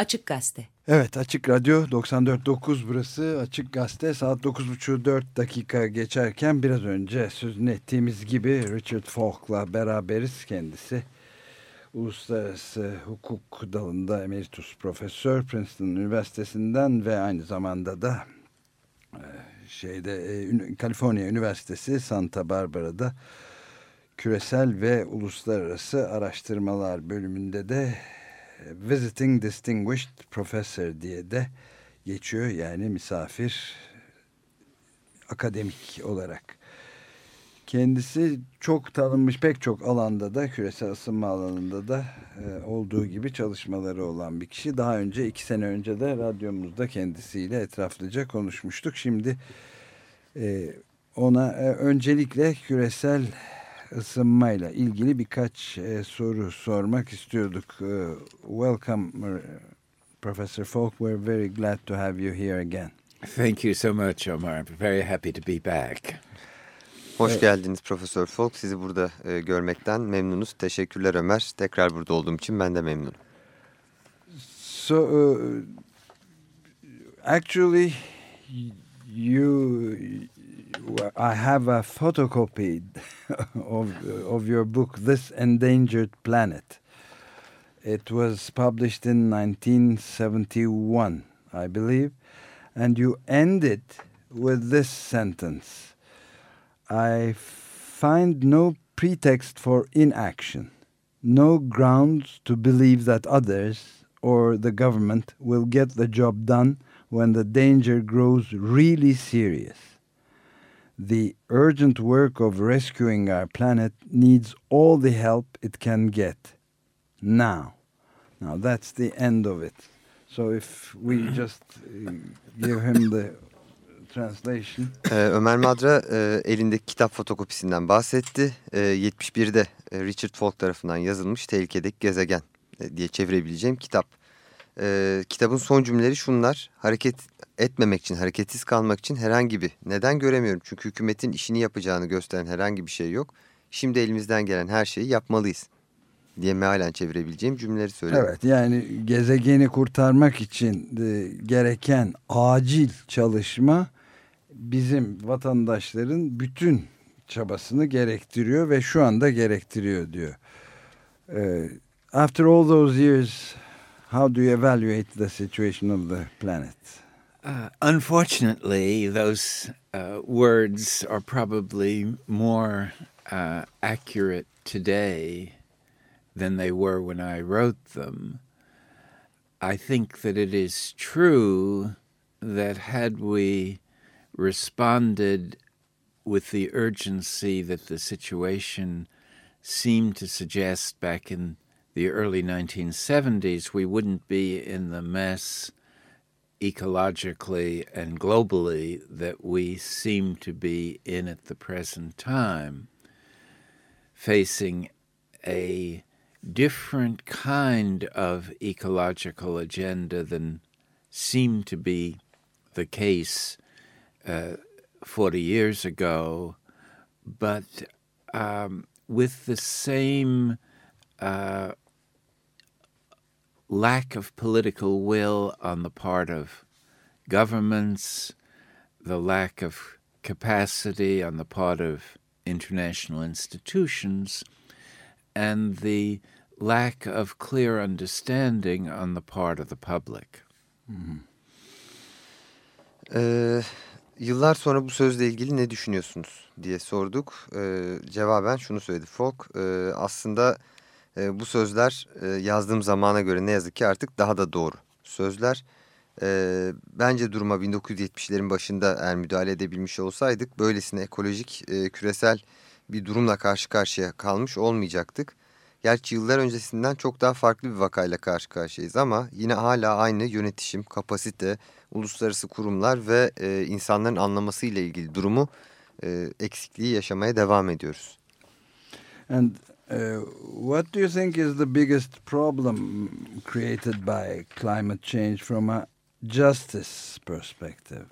Açık Gazete. Evet Açık Radyo 94.9 burası Açık Gazete saat 9.30 4 dakika geçerken biraz önce sözünü ettiğimiz gibi Richard Falk'la beraberiz kendisi. Uluslararası Hukuk Dalında Emeritus Profesör Princeton Üniversitesi'nden ve aynı zamanda da e, şeyde e, Kaliforniya Üniversitesi Santa Barbara'da küresel ve uluslararası araştırmalar bölümünde de Visiting Distinguished Professor diye de geçiyor. Yani misafir akademik olarak. Kendisi çok tanınmış pek çok alanda da küresel ısınma alanında da e, olduğu gibi çalışmaları olan bir kişi. Daha önce iki sene önce de radyomuzda kendisiyle etraflıca konuşmuştuk. Şimdi e, ona e, öncelikle küresel ısınmayla ilgili birkaç e, soru sormak istiyorduk. Uh, welcome uh, Professor Falk. We're very glad to have you here again. Thank you so much Omar. Very happy to be back. Hoş evet. geldiniz Profesör Falk. Sizi burada e, görmekten memnunuz. Teşekkürler Ömer. Tekrar burada olduğum için ben de memnunum. So, uh, actually, you I have a photocopy of, of your book, This Endangered Planet. It was published in 1971, I believe, and you end it with this sentence I find no pretext for inaction, no grounds to believe that others or the government will get the job done when the danger grows really serious the urgent work of rescuing our planet needs all the help it can get now. Now that's the end of it. So if we just uh, give him the translation. Ee, Ömer Madra e, elindeki kitap fotokopisinden bahsetti. E, 71'de e, Richard Falk tarafından yazılmış Tehlikedeki Gezegen e, diye çevirebileceğim kitap. E, kitabın son cümleleri şunlar. Hareket etmemek için, hareketsiz kalmak için herhangi bir neden göremiyorum. Çünkü hükümetin işini yapacağını gösteren herhangi bir şey yok. Şimdi elimizden gelen her şeyi yapmalıyız diye mealen çevirebileceğim cümleleri söylüyorum. Evet yani gezegeni kurtarmak için de gereken acil çalışma bizim vatandaşların bütün çabasını gerektiriyor ve şu anda gerektiriyor diyor. Uh, after all those years, how do you evaluate the situation of the planet? Uh, unfortunately, those uh, words are probably more uh, accurate today than they were when I wrote them. I think that it is true that had we responded with the urgency that the situation seemed to suggest back in the early 1970s, we wouldn't be in the mess ecologically and globally that we seem to be in at the present time, facing a different kind of ecological agenda than seemed to be the case uh, 40 years ago, but um, with the same uh, lack of political will on the part of governments, the lack of capacity on the part of international institutions, and the lack of clear understanding on the part of the public. Hmm. Ee, yıllar sonra bu sözle ilgili ne düşünüyorsunuz diye sorduk. Ee, cevaben şunu söyledi Falk. Ee, aslında E, bu sözler e, yazdığım zamana göre ne yazık ki artık daha da doğru sözler. E, bence duruma 1970'lerin başında eğer müdahale edebilmiş olsaydık böylesine ekolojik e, küresel bir durumla karşı karşıya kalmış olmayacaktık. Gerçi yıllar öncesinden çok daha farklı bir vakayla karşı karşıyayız ama yine hala aynı yönetişim, kapasite, uluslararası kurumlar ve e, insanların anlamasıyla ilgili durumu e, eksikliği yaşamaya devam ediyoruz. And Uh, what do you think is the biggest problem created by climate change from a justice perspective?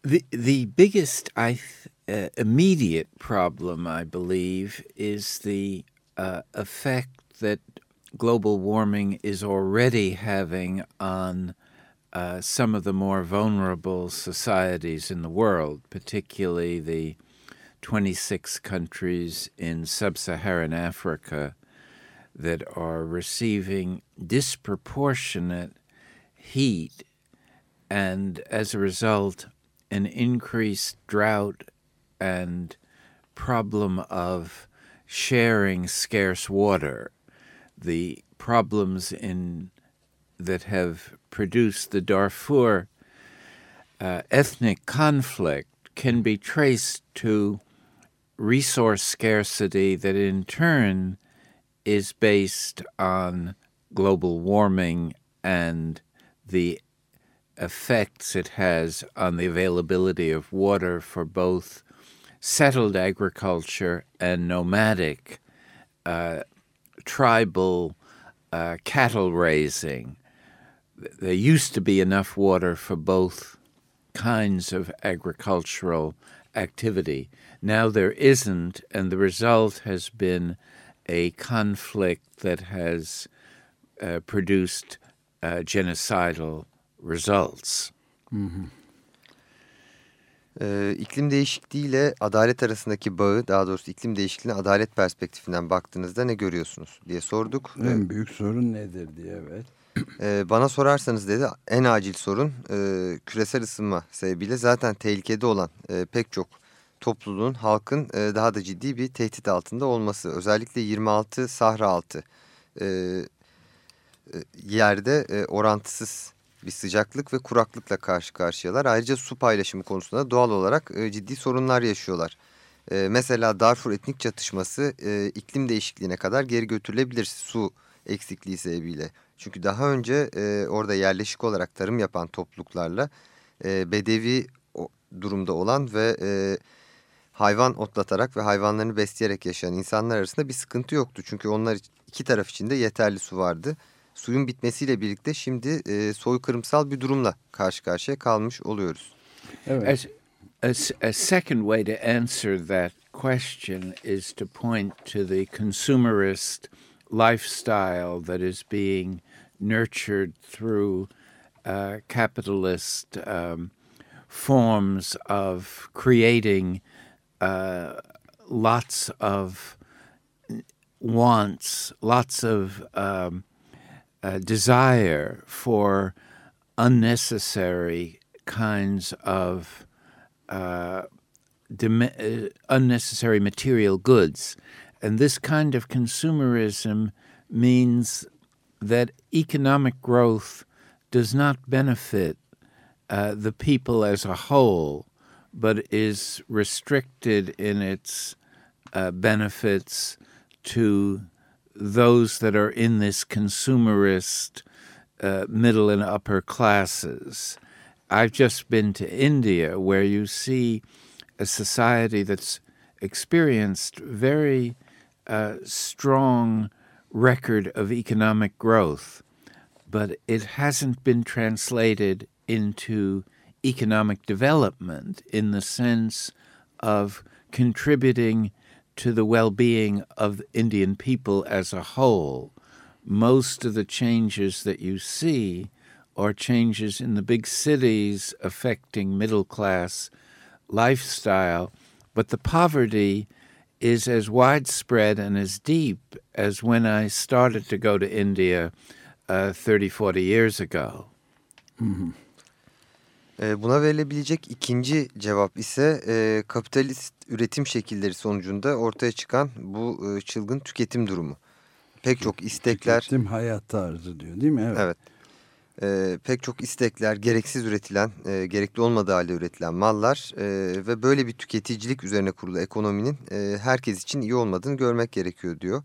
The the biggest I uh, immediate problem, I believe, is the uh, effect that global warming is already having on uh, some of the more vulnerable societies in the world, particularly the 26 countries in sub Saharan Africa that are receiving disproportionate heat and as a result, an increased drought and problem of sharing scarce water. The problems in that have produced the Darfur uh, ethnic conflict can be traced to resource scarcity that in turn is based on global warming and the effects it has on the availability of water for both settled agriculture and nomadic uh, tribal uh, cattle raising. There used to be enough water for both kinds of agricultural activity. Now there isn't, and the result has been a conflict that has uh, produced uh, genocidal results. Hı hı. Ee, iklim değişikliğiyle adalet arasındaki bağı, daha doğrusu iklim değişikliğine adalet perspektifinden baktığınızda ne görüyorsunuz diye sorduk. En ee, büyük sorun nedir diye evet. E, bana sorarsanız dedi en acil sorun e, küresel ısınma sebebiyle zaten tehlikede olan e, pek çok topluluğun, halkın e, daha da ciddi bir tehdit altında olması. Özellikle 26 Sahra altı e, e, yerde e, orantısız bir sıcaklık ve kuraklıkla karşı karşıyalar. Ayrıca su paylaşımı konusunda doğal olarak e, ciddi sorunlar yaşıyorlar. E, mesela Darfur etnik çatışması e, iklim değişikliğine kadar geri götürülebilir su eksikliği sebebiyle. Çünkü daha önce e, orada yerleşik olarak tarım yapan topluluklarla e, bedevi durumda olan ve e, hayvan otlatarak ve hayvanlarını besleyerek yaşayan insanlar arasında bir sıkıntı yoktu. Çünkü onlar iki taraf için de yeterli su vardı. Suyun bitmesiyle birlikte şimdi e, soykırımsal bir durumla karşı karşıya kalmış oluyoruz. Evet. As, a, a second way to answer that question is to point to the consumerist lifestyle that is being nurtured through uh, capitalist um, forms of creating uh, lots of wants, lots of um, uh, desire for unnecessary kinds of uh, uh, unnecessary material goods. And this kind of consumerism means that economic growth does not benefit uh, the people as a whole, but is restricted in its uh, benefits to those that are in this consumerist uh, middle and upper classes. I've just been to India where you see a society that's experienced very uh, strong record of economic growth, but it hasn't been translated into economic development in the sense of contributing to the well being of Indian people as a whole. Most of the changes that you see are changes in the big cities affecting middle class lifestyle, but the poverty is as widespread and as deep as when I started to go to India uh, 30, 40 years ago. Mm-hmm. Buna verilebilecek ikinci cevap ise e, kapitalist üretim şekilleri sonucunda ortaya çıkan bu e, çılgın tüketim durumu. Pek çok istekler... Tüketim hayat tarzı diyor değil mi? Evet. evet. E, pek çok istekler, gereksiz üretilen, e, gerekli olmadığı halde üretilen mallar e, ve böyle bir tüketicilik üzerine kurulu ekonominin e, herkes için iyi olmadığını görmek gerekiyor diyor.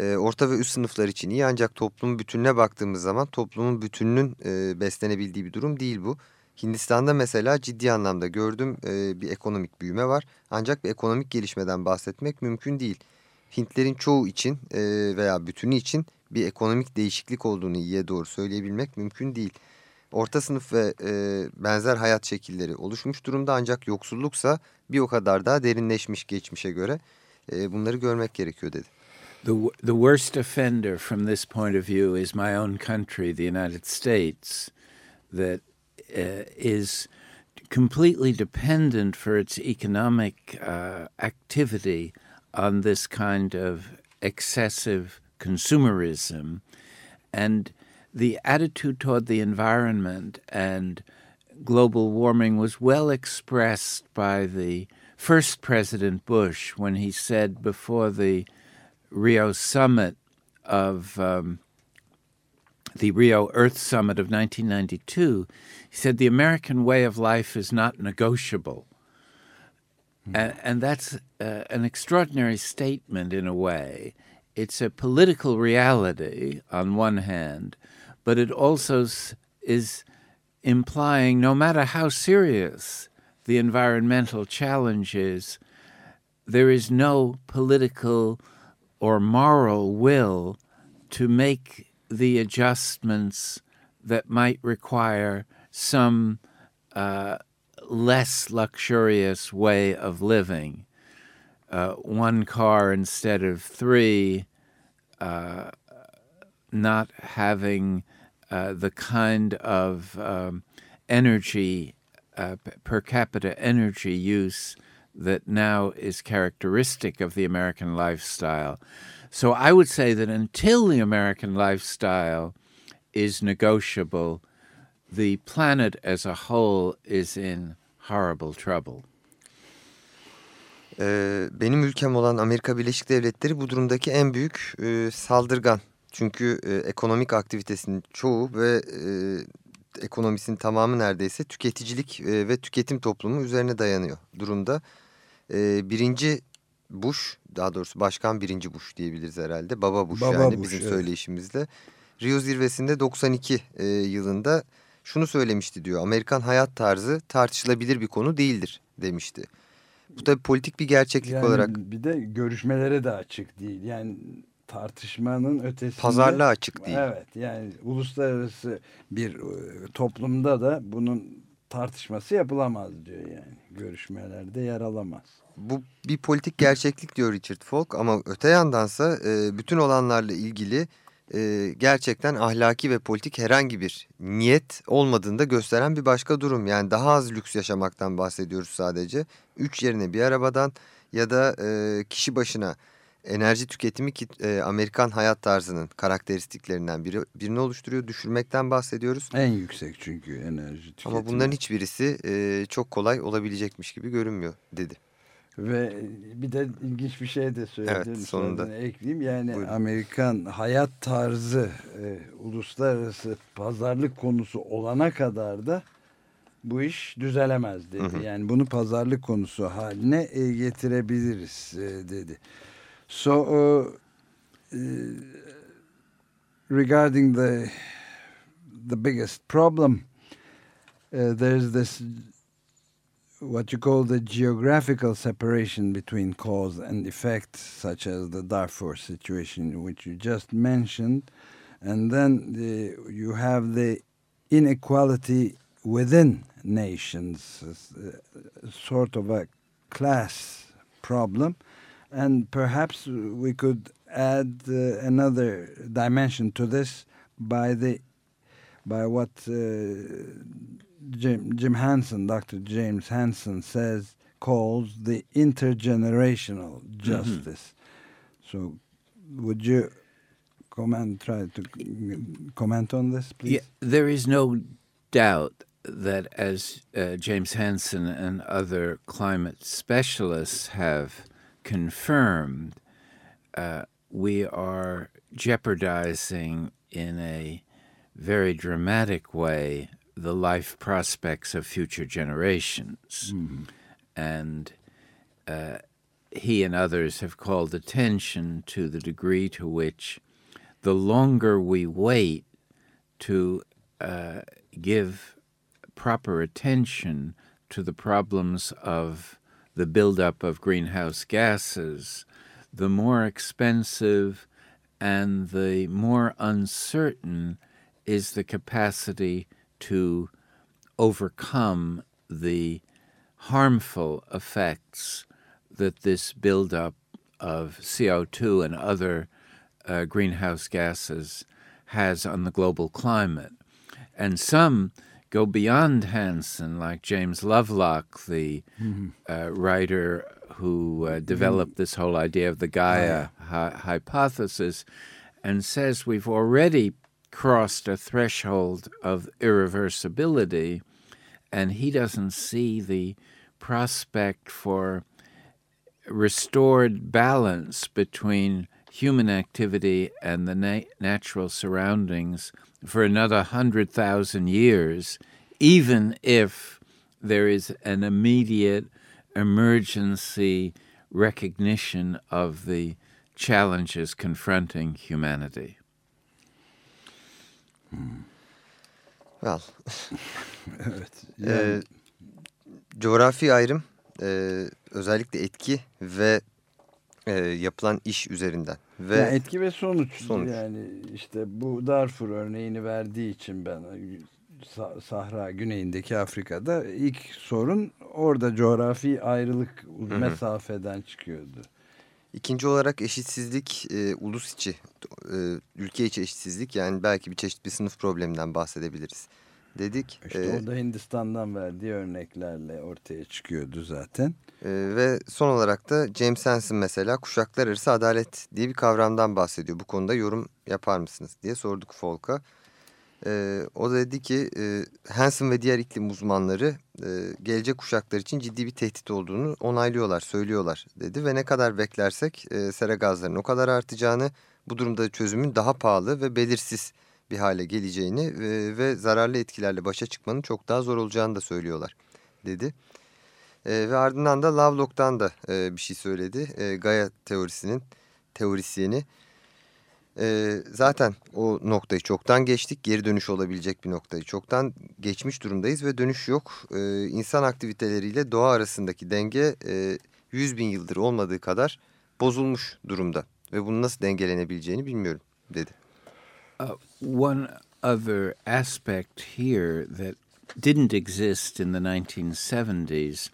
E, orta ve üst sınıflar için iyi ancak toplumun bütününe baktığımız zaman toplumun bütününün e, beslenebildiği bir durum değil bu. Hindistan'da mesela ciddi anlamda gördüm e, bir ekonomik büyüme var. Ancak bir ekonomik gelişmeden bahsetmek mümkün değil. Hintlerin çoğu için e, veya bütünü için bir ekonomik değişiklik olduğunu iyiye doğru söyleyebilmek mümkün değil. Orta sınıf ve e, benzer hayat şekilleri oluşmuş durumda ancak yoksulluksa bir o kadar daha derinleşmiş geçmişe göre e, bunları görmek gerekiyor dedi. The, the worst offender from this point of view is my own country, the United States, that is completely dependent for its economic uh, activity on this kind of excessive consumerism. And the attitude toward the environment and global warming was well expressed by the first President Bush when he said before the Rio summit of um, the Rio Earth Summit of 1992, he said the American way of life is not negotiable. Mm. And, and, that's uh, an extraordinary statement in a way. It's a political reality on one hand, but it also is implying no matter how serious the environmental challenge is, there is no political or moral will to make the adjustments that might require some uh, less luxurious way of living. Uh, one car instead of three, uh, not having uh, the kind of um, energy, uh, per capita energy use that now is characteristic of the American lifestyle. So I would say that until the American lifestyle is negotiable, the planet as a whole is in horrible trouble. Ee, benim ülkem olan Amerika Birleşik Devletleri bu durumdaki en büyük e, saldırgan. Çünkü e, ekonomik aktivitesinin çoğu ve e, ekonomisinin tamamı neredeyse tüketicilik e, ve tüketim toplumu üzerine dayanıyor durumda e, birinci Bush daha doğrusu başkan birinci Bush diyebiliriz herhalde. Baba Bush Baba yani Bush, bizim evet. söyleyişimizde. Rio zirvesinde 92 e, yılında şunu söylemişti diyor. Amerikan hayat tarzı tartışılabilir bir konu değildir demişti. Bu tabii politik bir gerçeklik yani olarak. Bir de görüşmelere de açık değil. Yani tartışmanın ötesinde. Pazarlığa açık değil. Evet yani uluslararası bir toplumda da bunun tartışması yapılamaz diyor yani. Görüşmelerde yer alamaz. Bu bir politik gerçeklik diyor Richard Falk ama öte yandansa e, bütün olanlarla ilgili e, gerçekten ahlaki ve politik herhangi bir niyet olmadığını da gösteren bir başka durum. Yani daha az lüks yaşamaktan bahsediyoruz sadece. Üç yerine bir arabadan ya da e, kişi başına enerji tüketimi ki e, Amerikan hayat tarzının karakteristiklerinden biri, birini oluşturuyor. Düşürmekten bahsediyoruz. En yüksek çünkü enerji tüketimi. Ama bunların hiçbirisi e, çok kolay olabilecekmiş gibi görünmüyor dedi. Ve bir de ilginç bir şey de söyledim. Evet sonunda. Ekleyeyim yani Buyurun. Amerikan hayat tarzı e, uluslararası pazarlık konusu olana kadar da bu iş düzelemez dedi. Hı hı. Yani bunu pazarlık konusu haline e, getirebiliriz e, dedi. So, uh, uh, regarding the the biggest problem, uh, there's this what you call the geographical separation between cause and effect, such as the Darfur situation, which you just mentioned, and then the, you have the inequality within nations, uh, sort of a class problem and perhaps we could add uh, another dimension to this by the by what uh, Jim, Jim Hansen, Dr. James Hansen says calls the intergenerational justice. Mm-hmm. So, would you comment, try to comment on this, please? Yeah, there is no doubt that, as uh, James Hansen and other climate specialists have confirmed, uh, we are jeopardizing in a very dramatic way the life prospects of future generations. Mm. And uh, he and others have called attention to the degree to which the longer we wait to uh, give proper attention to the problems of the buildup of greenhouse gases, the more expensive and the more uncertain is the capacity to overcome the harmful effects that this buildup of CO2 and other uh, greenhouse gases has on the global climate. And some go beyond Hansen, like James Lovelock, the mm-hmm. uh, writer who uh, developed mm-hmm. this whole idea of the Gaia hi- hypothesis, and says we've already crossed a threshold of irreversibility, and he doesn't see the prospect for restored balance between human activity and the na- natural surroundings for another hundred thousand years, even if there is an immediate emergency recognition of the challenges confronting humanity. Hmm. Well, evet. Yani... Ee, coğrafi ayrım e, özellikle etki ve e, yapılan iş üzerinden. Ve yani etki ve sonuç. sonuç. Yani işte bu Darfur örneğini verdiği için ben Sahra güneyindeki Afrika'da ilk sorun orada coğrafi ayrılık Hı -hı. mesafeden çıkıyordu. İkinci olarak eşitsizlik e, ulus içi, e, ülke içi eşitsizlik yani belki bir çeşit bir sınıf probleminden bahsedebiliriz dedik. İşte ee, o da Hindistan'dan verdiği örneklerle ortaya çıkıyordu zaten. E, ve son olarak da James Hansen mesela kuşaklar arası adalet diye bir kavramdan bahsediyor. Bu konuda yorum yapar mısınız diye sorduk Folk'a. E, o da dedi ki e, Hansen ve diğer iklim uzmanları e, gelecek kuşaklar için ciddi bir tehdit olduğunu onaylıyorlar, söylüyorlar dedi. Ve ne kadar beklersek e, sera gazlarının o kadar artacağını, bu durumda çözümün daha pahalı ve belirsiz bir hale geleceğini e, ve zararlı etkilerle başa çıkmanın çok daha zor olacağını da söylüyorlar dedi. E, ve ardından da Lovelock'tan da e, bir şey söyledi. E, Gaia teorisinin teorisyeni. E, zaten o noktayı çoktan geçtik. Geri dönüş olabilecek bir noktayı çoktan geçmiş durumdayız ve dönüş yok. E, insan aktiviteleriyle doğa arasındaki denge e, 100 bin yıldır olmadığı kadar bozulmuş durumda. Ve bunun nasıl dengelenebileceğini bilmiyorum dedi. Uh, one other aspect here that didn't exist in the 1970s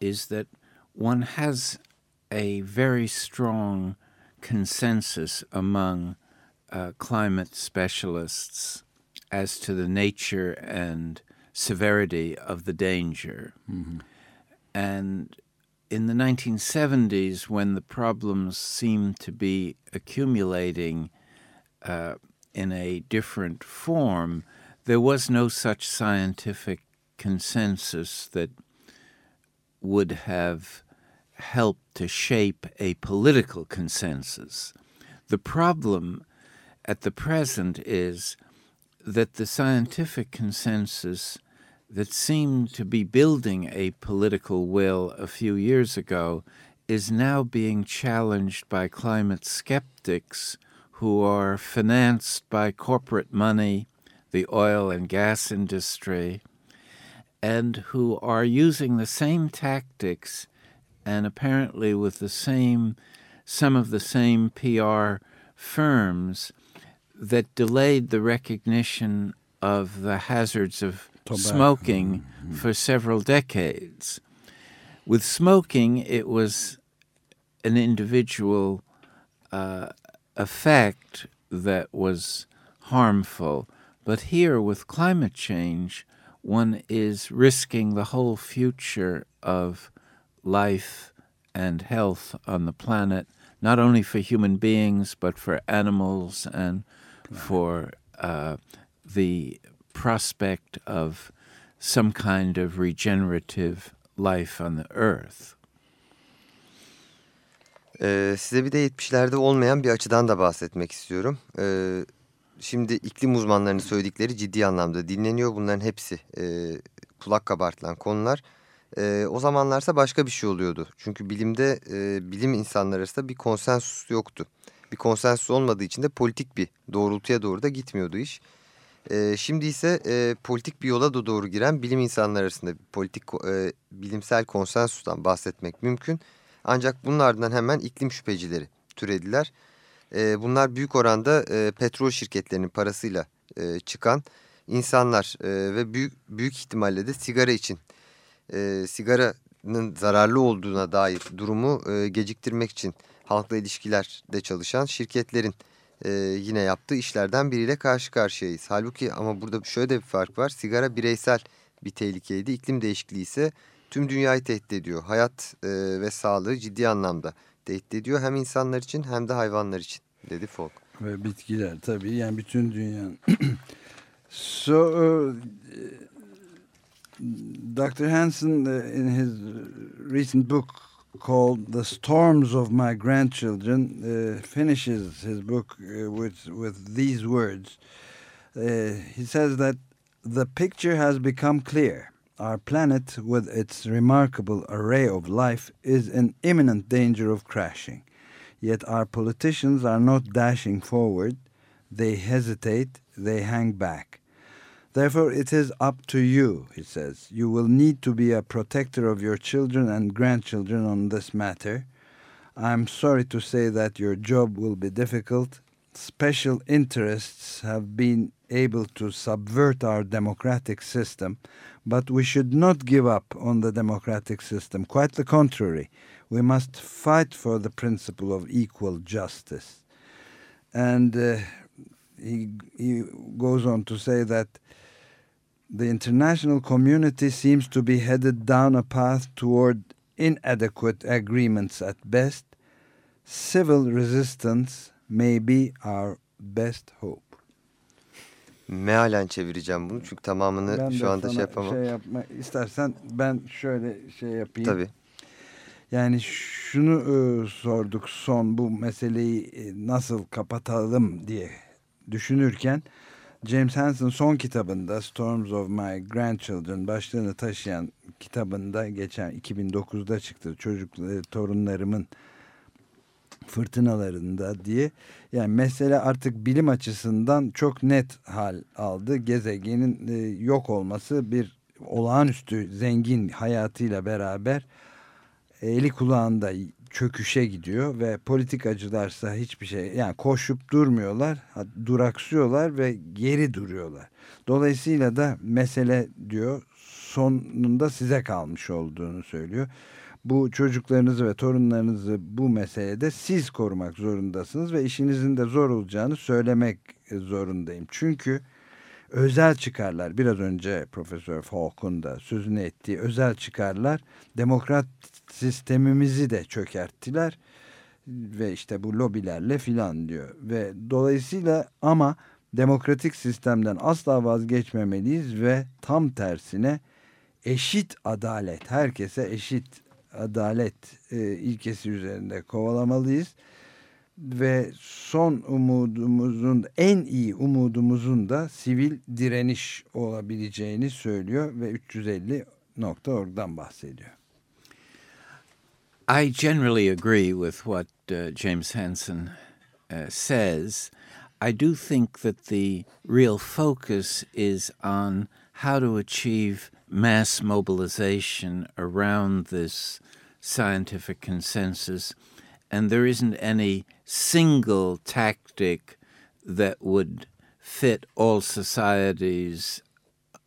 is that one has a very strong consensus among uh, climate specialists as to the nature and severity of the danger. Mm-hmm. And in the 1970s, when the problems seemed to be accumulating uh, in a different form, there was no such scientific consensus that would have helped to shape a political consensus. The problem at the present is that the scientific consensus that seemed to be building a political will a few years ago is now being challenged by climate skeptics who are financed by corporate money, the oil and gas industry, and who are using the same tactics and apparently with the same some of the same PR firms that delayed the recognition of the hazards of Tobacco. smoking mm-hmm. for several decades. With smoking, it was an individual uh, effect that was harmful. But here, with climate change, one is risking the whole future of life and health on the planet, not only for human beings, but for animals and for uh, the prospect of some kind of regenerative life on the earth. Ee, size bir de 70'lerde olmayan bir açıdan da bahsetmek istiyorum. Ee, şimdi iklim uzmanlarının söyledikleri ciddi anlamda dinleniyor. Bunların hepsi e, kulak kabartılan konular. E, o zamanlarsa başka bir şey oluyordu. Çünkü bilimde e, bilim insanları arasında bir konsensus yoktu. Bir konsensus olmadığı için de politik bir doğrultuya doğru da gitmiyordu iş. E, şimdi ise e, politik bir yola da doğru giren bilim insanları arasında politik e, bilimsel konsensustan bahsetmek mümkün. Ancak bunun ardından hemen iklim şüphecileri türediler. E, bunlar büyük oranda e, petrol şirketlerinin parasıyla e, çıkan insanlar e, ve büyük, büyük ihtimalle de sigara için e, sigaranın zararlı olduğuna dair durumu e, geciktirmek için halkla ilişkilerde çalışan şirketlerin e, yine yaptığı işlerden biriyle karşı karşıyayız. Halbuki ama burada şöyle de bir fark var. Sigara bireysel bir tehlikeydi. İklim değişikliği ise tüm dünyayı tehdit ediyor. Hayat e, ve sağlığı ciddi anlamda tehdit ediyor. Hem insanlar için hem de hayvanlar için dedi Falk. Ve bitkiler tabii yani bütün dünyanın. so uh, Dr. Hansen uh, in his recent book called The Storms of My Grandchildren uh, finishes his book with with these words. Uh, he says that the picture has become clear. Our planet, with its remarkable array of life, is in imminent danger of crashing. Yet our politicians are not dashing forward, they hesitate, they hang back. Therefore, it is up to you, he says. You will need to be a protector of your children and grandchildren on this matter. I'm sorry to say that your job will be difficult. Special interests have been able to subvert our democratic system, but we should not give up on the democratic system. Quite the contrary, we must fight for the principle of equal justice. And uh, he, he goes on to say that the international community seems to be headed down a path toward inadequate agreements at best. Civil resistance may be our best hope. Mealen çevireceğim bunu çünkü tamamını ben şu anda şey yapamam. Şey yapma, istersen ben şöyle şey yapayım. Tabii. Yani şunu e, sorduk son bu meseleyi e, nasıl kapatalım diye düşünürken James Hansen son kitabında Storms of My Grandchildren başlığını taşıyan kitabında geçen 2009'da çıktı. Çocuk e, torunlarımın fırtınalarında diye. Yani mesele artık bilim açısından çok net hal aldı. Gezegenin e, yok olması bir olağanüstü zengin hayatıyla beraber eli kulağında çöküşe gidiyor ve politikacılarsa hiçbir şey yani koşup durmuyorlar duraksıyorlar ve geri duruyorlar. Dolayısıyla da mesele diyor sonunda size kalmış olduğunu söylüyor. Bu çocuklarınızı ve torunlarınızı bu meselede siz korumak zorundasınız ve işinizin de zor olacağını söylemek zorundayım. Çünkü özel çıkarlar biraz önce Profesör Falk'un da sözünü ettiği özel çıkarlar demokrat sistemimizi de çökerttiler ve işte bu lobilerle filan diyor ve dolayısıyla ama demokratik sistemden asla vazgeçmemeliyiz ve tam tersine eşit adalet herkese eşit adalet e, ilkesi üzerinde kovalamalıyız ve son umudumuzun en iyi umudumuzun da sivil direniş olabileceğini söylüyor ve 350.org'dan bahsediyor. I generally agree with what uh, James Hansen uh, says. I do think that the real focus is on how to achieve mass mobilization around this scientific consensus, and there isn't any single tactic that would fit all societies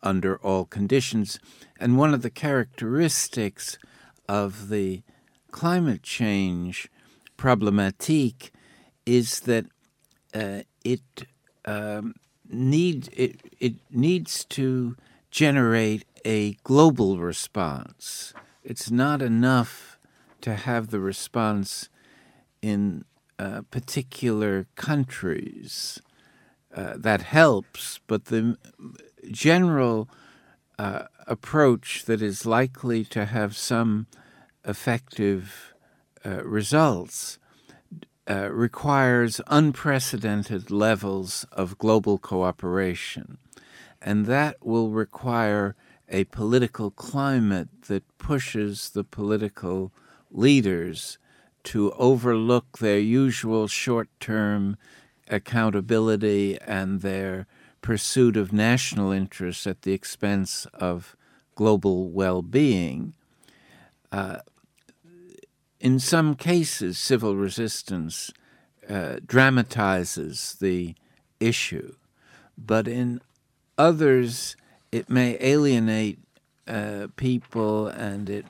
under all conditions. And one of the characteristics of the climate change problematique is that uh, it um, need it, it needs to generate a global response. It's not enough to have the response in uh, particular countries. Uh, that helps, but the general uh, approach that is likely to have some effective uh, results uh, requires unprecedented levels of global cooperation. And that will require a political climate that pushes the political leaders to overlook their usual short term accountability and their pursuit of national interests at the expense of global well being. Uh, in some cases, civil resistance uh, dramatizes the issue, but in others, it may alienate uh, people and it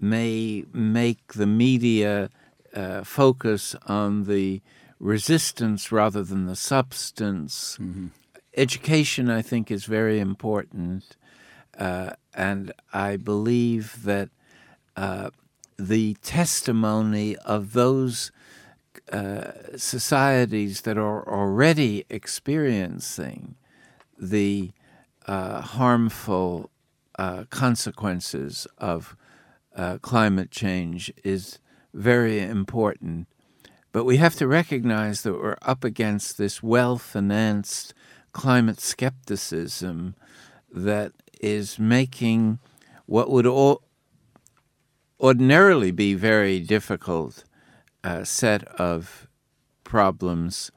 may make the media uh, focus on the resistance rather than the substance. Mm-hmm. Education, I think, is very important, uh, and I believe that uh, the testimony of those uh, societies that are already experiencing the uh, harmful uh, consequences of uh, climate change is very important. But we have to recognize that we're up against this well financed climate skepticism that is making what would all ordinarily be very difficult uh, set of problems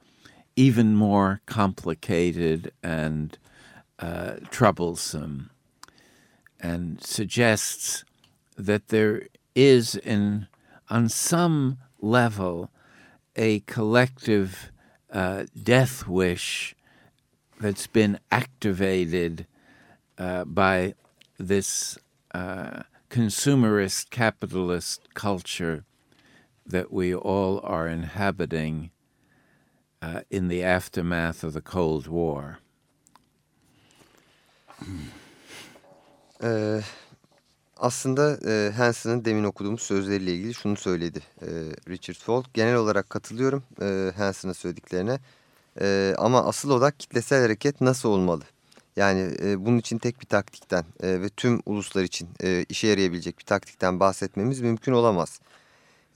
even more complicated and uh, troublesome and suggests that there is in on some level a collective uh, death wish that's been activated uh, by this uh, consumerist capitalist culture that we all are inhabiting uh, in the aftermath of the Cold War. Aslında e, Hansen'ın demin okuduğumuz sözleriyle ilgili şunu söyledi e, Richard Falk. Genel olarak katılıyorum e, Hansen'ın söylediklerine e, ama asıl odak kitlesel hareket nasıl olmalı? Yani e, bunun için tek bir taktikten e, ve tüm uluslar için e, işe yarayabilecek bir taktikten bahsetmemiz mümkün olamaz.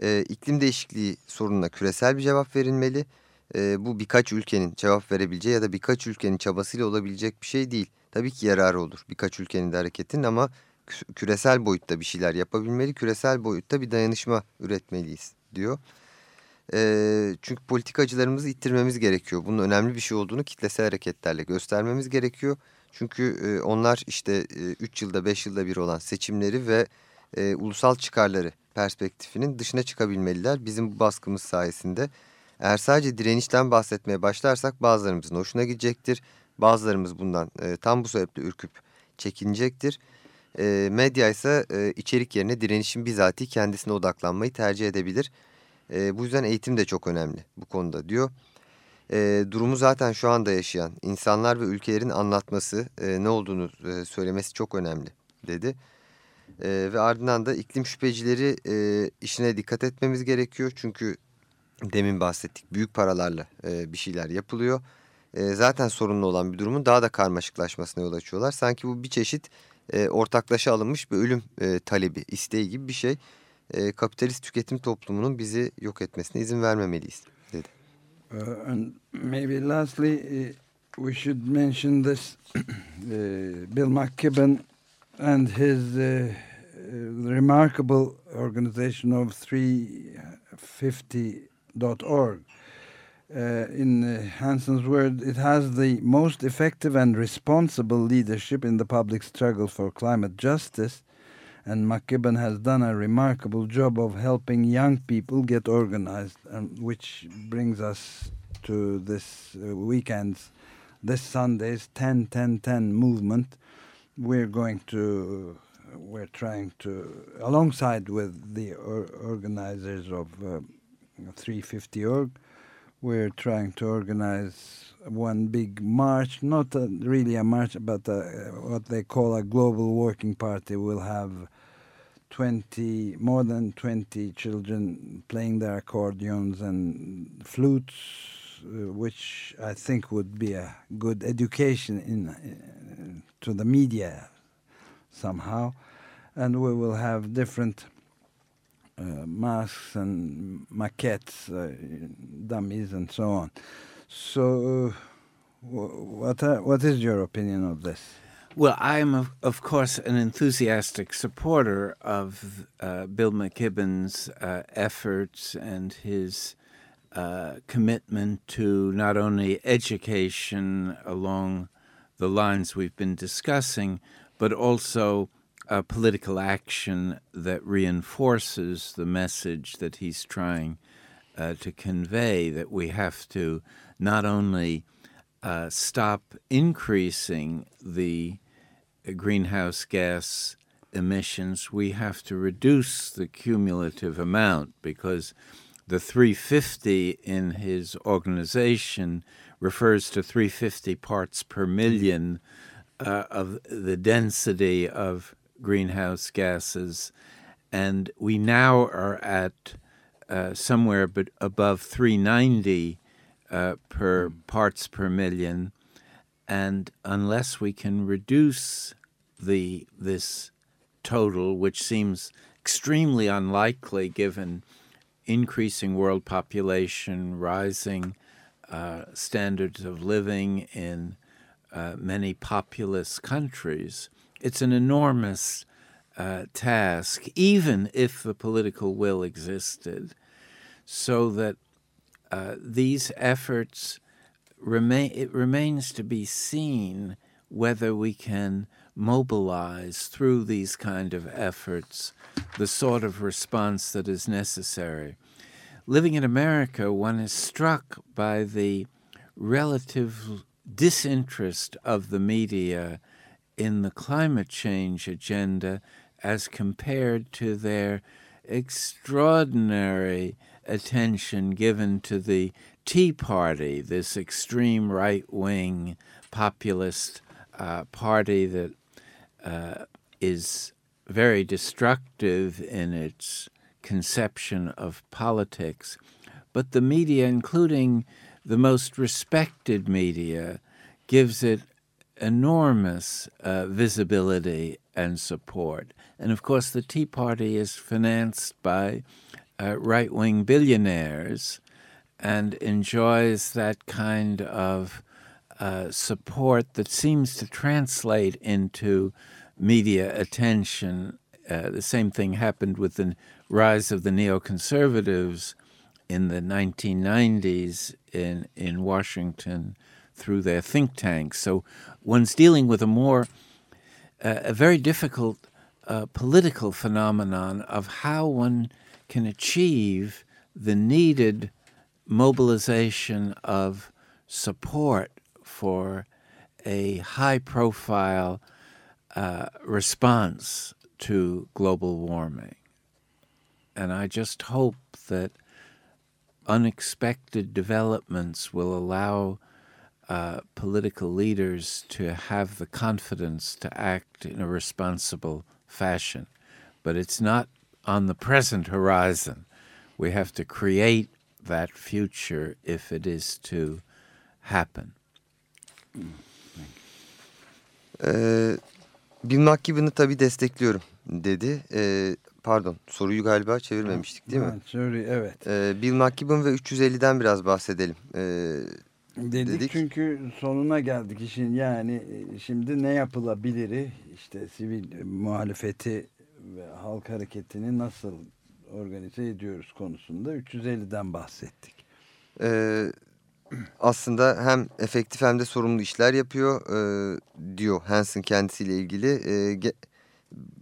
E, iklim değişikliği sorununa küresel bir cevap verilmeli. E, bu birkaç ülkenin cevap verebileceği ya da birkaç ülkenin çabasıyla olabilecek bir şey değil. Tabii ki yararı olur birkaç ülkenin de hareketin ama küresel boyutta bir şeyler yapabilmeli. Küresel boyutta bir dayanışma üretmeliyiz diyor. E, çünkü politikacılarımızı ittirmemiz gerekiyor. Bunun önemli bir şey olduğunu kitlesel hareketlerle göstermemiz gerekiyor. Çünkü e, onlar işte 3 e, yılda 5 yılda bir olan seçimleri ve e, ulusal çıkarları perspektifinin dışına çıkabilmeliler. Bizim bu baskımız sayesinde eğer sadece direnişten bahsetmeye başlarsak bazılarımızın hoşuna gidecektir. Bazılarımız bundan e, tam bu sebeple ürküp çekinecektir. Medya ise içerik yerine direnişin bizatihi kendisine odaklanmayı tercih edebilir. Bu yüzden eğitim de çok önemli bu konuda diyor. Durumu zaten şu anda yaşayan insanlar ve ülkelerin anlatması ne olduğunu söylemesi çok önemli dedi. Ve ardından da iklim şüphecileri işine dikkat etmemiz gerekiyor. Çünkü demin bahsettik büyük paralarla bir şeyler yapılıyor. Zaten sorunlu olan bir durumun daha da karmaşıklaşmasına yol açıyorlar. Sanki bu bir çeşit e, ortaklaşa alınmış bir ölüm e, talebi, isteği gibi bir şey. E, kapitalist tüketim toplumunun bizi yok etmesine izin vermemeliyiz dedi. Uh, and maybe lastly uh, we should mention this uh, Bill McKibben and his uh, remarkable organization of 350.org. Uh, in uh, Hansen's word, it has the most effective and responsible leadership in the public struggle for climate justice, and McKibben has done a remarkable job of helping young people get organized, um, which brings us to this uh, weekend's, this Sunday's 10-10-10 movement. We're going to we're trying to, alongside with the or organizers of uh, 350org, we're trying to organize one big march, not a, really a march, but a, what they call a global working party. We'll have 20, more than 20 children playing their accordions and flutes, uh, which I think would be a good education in, uh, to the media somehow. And we will have different masks and maquettes, uh, dummies, and so on. So, what uh, what is your opinion of this? Well, I'm of, of course an enthusiastic supporter of uh, Bill McKibben's uh, efforts and his uh, commitment to not only education along the lines we've been discussing, but also a political action that reinforces the message that he's trying uh, to convey that we have to not only uh, stop increasing the greenhouse gas emissions, we have to reduce the cumulative amount because the 350 in his organization refers to 350 parts per million uh, of the density of greenhouse gases. And we now are at uh, somewhere but above 390 uh, per parts per million. And unless we can reduce the this total, which seems extremely unlikely given increasing world population, rising uh, standards of living in uh, many populous countries, it's an enormous uh, task, even if the political will existed, so that uh, these efforts remain. It remains to be seen whether we can mobilize through these kind of efforts the sort of response that is necessary. Living in America, one is struck by the relative disinterest of the media in the climate change agenda as compared to their extraordinary attention given to the Tea Party, this extreme right wing populist uh, party that uh, is very destructive in its conception of politics. But the media, including the most respected media, gives it enormous uh, visibility and support. And of course, the Tea Party is financed by uh, right wing billionaires and enjoys that kind of uh, support that seems to translate into media attention. Uh, the same thing happened with the rise of the neoconservatives in the 1990s in, in Washington through their think tanks. So one's dealing with a more, uh, a very difficult uh, political phenomenon of how one can achieve the needed mobilization of support for a high profile uh, response to global warming. And I just hope that unexpected developments will allow uh, political leaders to have the confidence to act in a responsible fashion. But it's not on the present horizon. We have to create that future if it is to happen. Ee, Bill McKibben'ı tabii destekliyorum dedi. Ee, pardon soruyu galiba çevirmemiştik değil mi? Sorry, evet. Ee, Bill McKibben ve 350'den biraz bahsedelim. Ee, Dedik, dedik. çünkü sonuna geldik işin yani e, şimdi ne yapılabiliri işte sivil muhalefeti ve halk hareketini nasıl organize ediyoruz konusunda 350'den bahsettik. Ee, aslında hem efektif hem de sorumlu işler yapıyor e, diyor Hansen kendisiyle ilgili. E, ge,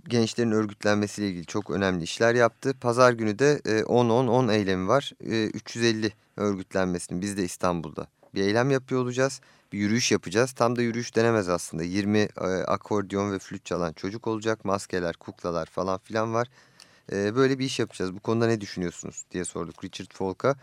gençlerin örgütlenmesiyle ilgili çok önemli işler yaptı. Pazar günü de 10-10-10 e, eylemi var. E, 350 örgütlenmesini biz de İstanbul'da bir eylem yapıyor olacağız. Bir yürüyüş yapacağız. Tam da yürüyüş denemez aslında. 20 e, akordeon ve flüt çalan çocuk olacak. Maskeler, kuklalar falan filan var. E, böyle bir iş yapacağız. Bu konuda ne düşünüyorsunuz diye sorduk Richard Falk'a.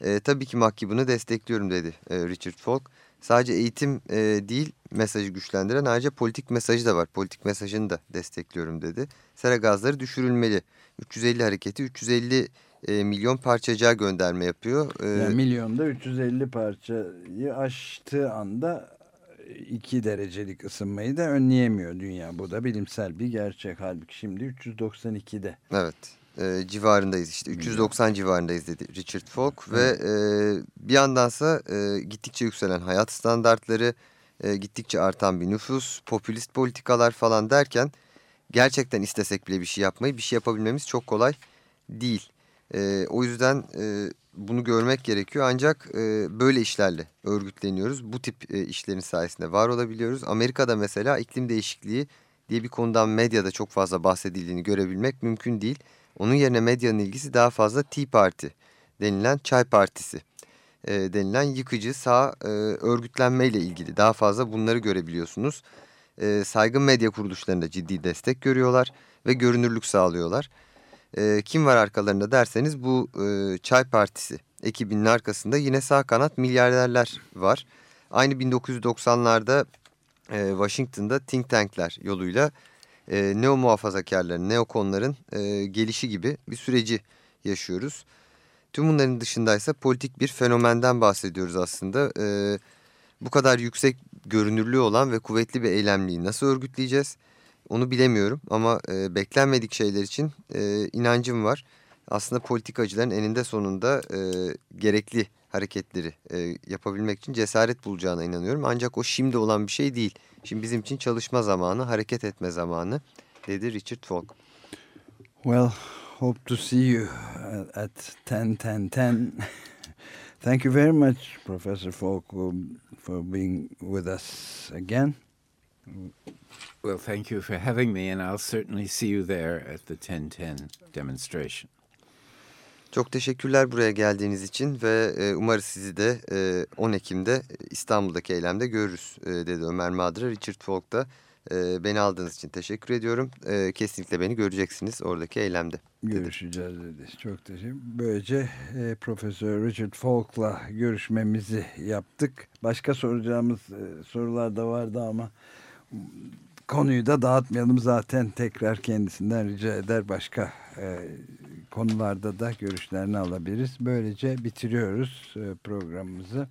E, tabii ki mahkibını destekliyorum dedi e, Richard Falk. Sadece eğitim e, değil mesajı güçlendiren ayrıca politik mesajı da var. Politik mesajını da destekliyorum dedi. Sera gazları düşürülmeli. 350 hareketi 350 e, milyon parçacığa gönderme yapıyor. E, yani milyonda 350 parçayı aştığı anda 2 derecelik ısınmayı da önleyemiyor dünya. Bu da bilimsel bir gerçek. Halbuki şimdi 392'de. Evet e, civarındayız işte 390 hmm. civarındayız dedi Richard Falk hmm. ve e, bir yandansa e, gittikçe yükselen hayat standartları e, gittikçe artan bir nüfus popülist politikalar falan derken gerçekten istesek bile bir şey yapmayı bir şey yapabilmemiz çok kolay değil. E, o yüzden e, bunu görmek gerekiyor ancak e, böyle işlerle örgütleniyoruz bu tip e, işlerin sayesinde var olabiliyoruz. Amerika'da mesela iklim değişikliği diye bir konudan medyada çok fazla bahsedildiğini görebilmek mümkün değil. Onun yerine medyanın ilgisi daha fazla Tea Party denilen çay partisi e, denilen yıkıcı sağ e, örgütlenmeyle ilgili daha fazla bunları görebiliyorsunuz. E, saygın medya kuruluşlarında ciddi destek görüyorlar ve görünürlük sağlıyorlar. E, kim var arkalarında derseniz bu e, Çay Partisi ekibinin arkasında yine sağ kanat milyarderler var. Aynı 1990'larda e, Washington'da think tankler yoluyla e, neo muhafazakarların, neokonların e, gelişi gibi bir süreci yaşıyoruz. Tüm bunların dışındaysa politik bir fenomenden bahsediyoruz aslında. E, bu kadar yüksek görünürlüğü olan ve kuvvetli bir eylemliği nasıl örgütleyeceğiz? Onu bilemiyorum ama e, beklenmedik şeyler için e, inancım var. Aslında politikacıların eninde sonunda e, gerekli hareketleri e, yapabilmek için cesaret bulacağına inanıyorum. Ancak o şimdi olan bir şey değil. Şimdi bizim için çalışma zamanı, hareket etme zamanı dedi Richard Falk. Well, hope to see you at 10-10-10. Thank you very much, Professor Falk, um, for being with us again. Well, thank you for having me, and I'll certainly see you there at the 1010 demonstration. Çok teşekkürler buraya geldiğiniz için ve e, umarız sizi de e, 10 Ekim'de İstanbul'daki eylemde görürüz e, dedi Ömer Madra. Richard Falk da e, beni aldığınız için teşekkür ediyorum. E, kesinlikle beni göreceksiniz oradaki eylemde. Dedi. Görüşeceğiz dedi. Çok teşekkür Böylece e, Profesör Richard Falk'la görüşmemizi yaptık. Başka soracağımız e, sorular da vardı ama konuyu da dağıtmayalım zaten tekrar kendisinden rica eder başka e, konularda da görüşlerini alabiliriz. Böylece bitiriyoruz e, programımızı.